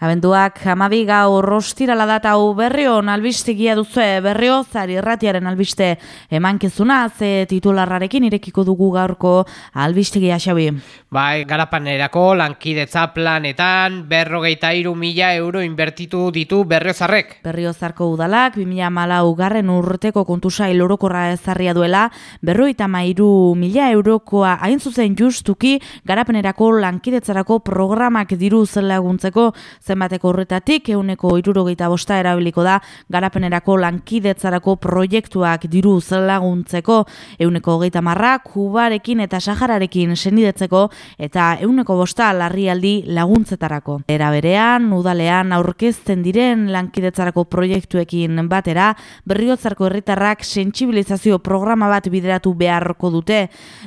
Abenduak amabi gaur rostirala data hau berrion albistegia duzue berrio zari erratiaren albiste emankizuna ze titularrarekin irekiko dugu gaurko albistegia xabi. Bai, garapanerako lankidetza planetan berrogeita iru mila euro inbertitu ditu berriozarrek. Berriozarko udalak 2000 malau garren urteko kontusa ilorokorra ezarria duela berroita mairu mila eurokoa hain zuzen justuki garapenerako lankidetzarako programak diru laguntzeko zenbateko horretatik euneko irurogeita bosta erabiliko da garapenerako lankidetzarako proiektuak diru laguntzeko euneko hogeita marra kubarekin eta sahararekin senidetzeko eta euneko bosta larrialdi laguntzetarako. Era berean, udalean aurkezten diren lankidetzarako proiektuekin batera, berriotzarko herritarrak sentsibilizazio programa bat bideratu beharko dute.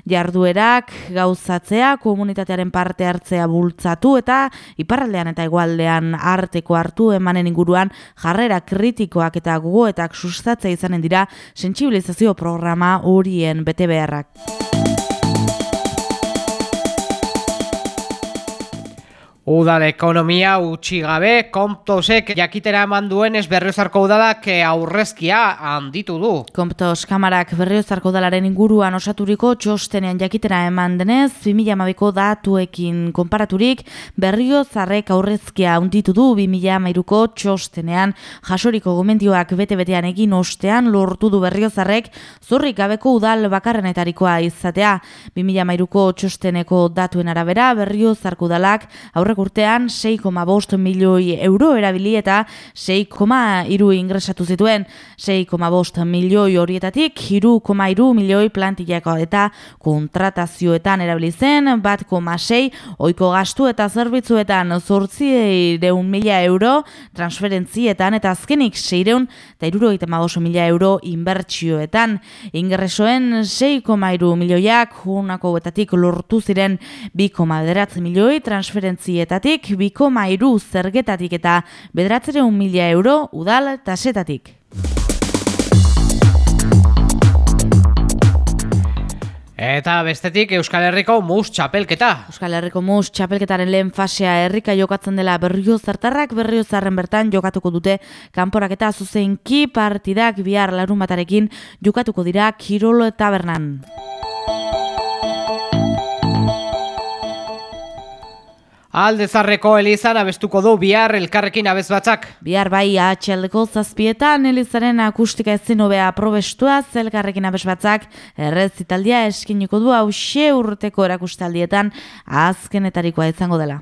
Jarduerak gauzatzea, komunitatearen parte hartzea bultzatu eta iparraldean eta igualdean arteko hartu emanen inguruan jarrera kritikoak eta gogoetak sustatzea izanen dira sentsibilizazio programa horien bete beharrak. Udal ekonomia utxi gabe, komptosek jakitera eman duen ez berriozarko udalak aurrezkia handitu du. Komptos kamarak berriozarko udalaren inguruan osaturiko txostenean jakitera eman denez, 2000 datuekin konparaturik berriozarrek aurrezkia handitu du 2000 ko txostenean jasoriko gomendioak bete-betean egin ostean lortu du berriozarrek zurrik gabeko udal bakarrenetarikoa izatea. 2000 ko txosteneko datuen arabera berriozarko udalak aurre aurrek urtean 6,5 milioi euro erabili eta 6,3 ingresatu zituen. 6,5 milioi horietatik 3,3 milioi plantillako eta kontratazioetan erabili zen bat oiko gastu eta zerbitzuetan zortzi deun mila euro transferentzietan eta azkenik seireun eta iruro mila euro inbertsioetan. Ingresoen 6,3 milioiak unako betatik lortu ziren 2,9 milioi transferentzietan horietatik, biko mairu zergetatik eta bedratzere mila euro udal tasetatik. Eta bestetik Euskal Herriko mus txapelketa. Euskal Herriko mus txapelketaren lehen fasea herrika jokatzen dela berrio zartarrak berrio zarren bertan jokatuko dute kanporak eta zuzenki partidak bihar larun batarekin jokatuko dira Kirolo eta Bernan. Aldezarreko Elizan abestuko du bihar elkarrekin abez batzak. Bihar bai atxaldeko zazpietan Elizaren akustika ezin hobea probestua zelkarrekin abez batzak errez italdia eskiniko du hause urteko erakustaldietan azkenetarikoa izango dela.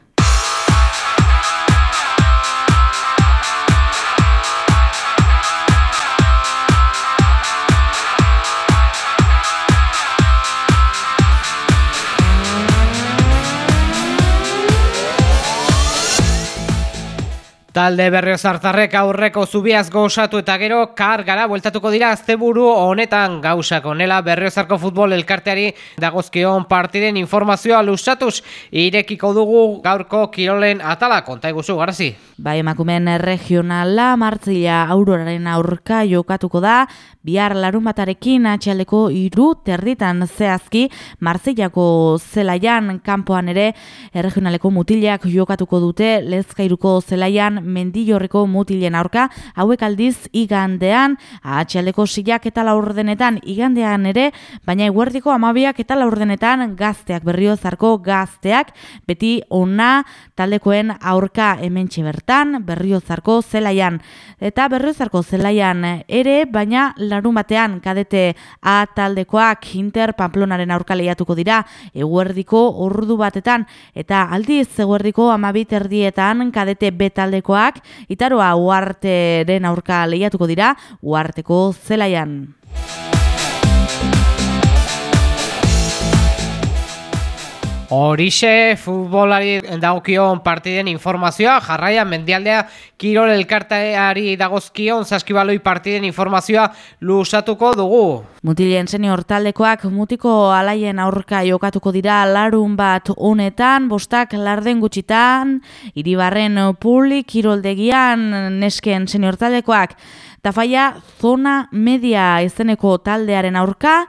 Talde berrio zartarrek aurreko zubiaz gozatu eta gero kar gara bueltatuko dira azteburu honetan. Gauzak onela berriozarko futbol elkarteari dagozkion partiden informazioa lusatuz irekiko dugu gaurko kirolen atala konta eguzu garazi. Bai emakumen regionala martzila auroraren aurka jokatuko da. Bihar larun batarekin atxaleko iru territan zehazki martzilako zelaian kanpoan ere regionaleko mutilak jokatuko dute. Lezkairuko zelaian mendillorreko mutilen aurka, hauek aldiz igandean, atxaldeko silak eta laurdenetan igandean ere, baina eguerdiko amabiak eta laurdenetan gazteak, berriozarko gazteak, beti ona taldekoen aurka hementxe bertan, berriozarko zelaian. Eta berriozarko zelaian ere, baina larun batean kadete A taldekoak Inter Pamplonaren aurka lehiatuko dira, eguerdiko ordu batetan, eta aldiz eguerdiko amabit erdietan kadete B taldeko taldekoak itaroa uarteren aurka lehiatuko dira uarteko zelaian. Horixe futbolari dagokion partiden informazioa, jarraian mendialdea kirol elkarteari dagozkion zaskibaloi partiden informazioa lusatuko dugu. Mutilien senior taldekoak mutiko alaien aurka jokatuko dira larun bat honetan, bostak larden gutxitan, iribarren publik kiroldegian nesken senior taldekoak Tafaia zona media izeneko taldearen aurka,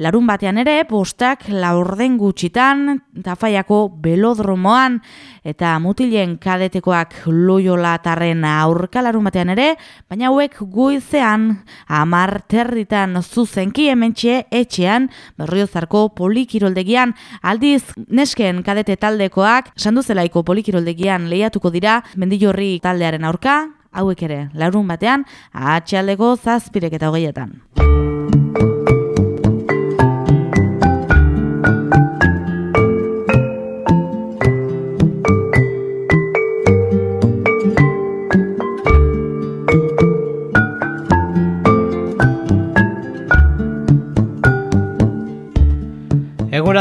larun batean ere, postak laurden gutxitan, tafaiako belodromoan, eta mutilen kadetekoak loiolatarren aurka larun batean ere, baina hauek guizean, amar territan zuzenki hementxe etxean, berriozarko polikiroldegian, aldiz nesken kadete taldekoak, sanduzelaiko polikiroldegian lehiatuko dira, mendilorri taldearen aurka, hauek ere, larun batean, atxaldeko zazpirek eta hogeietan.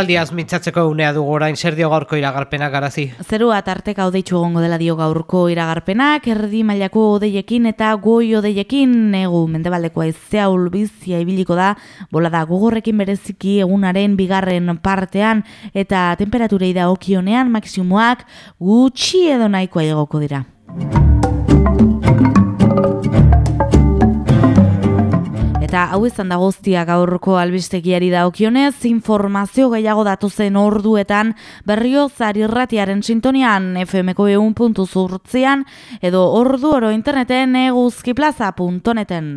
Eguraldiaz mintzatzeko unea dugu orain zer dio gaurko iragarpenak garazi. Zerua tarteka odeitzu egongo dela dio gaurko iragarpenak, erdi mailako odeiekin eta goi odeiekin egu mendebaldeko aizea ulbizia ibiliko da, bola da gogorrekin bereziki egunaren bigarren partean eta temperaturei da okionean maksimoak gutxi edo nahikoa egoko dira. Eta hau izan da guztia gaurko albistegiari daokionez, informazio gehiago datu zen orduetan berrio zarirratiaren sintonian FMko egun puntu zurtzian edo ordu oro interneten eguzkiplaza.neten.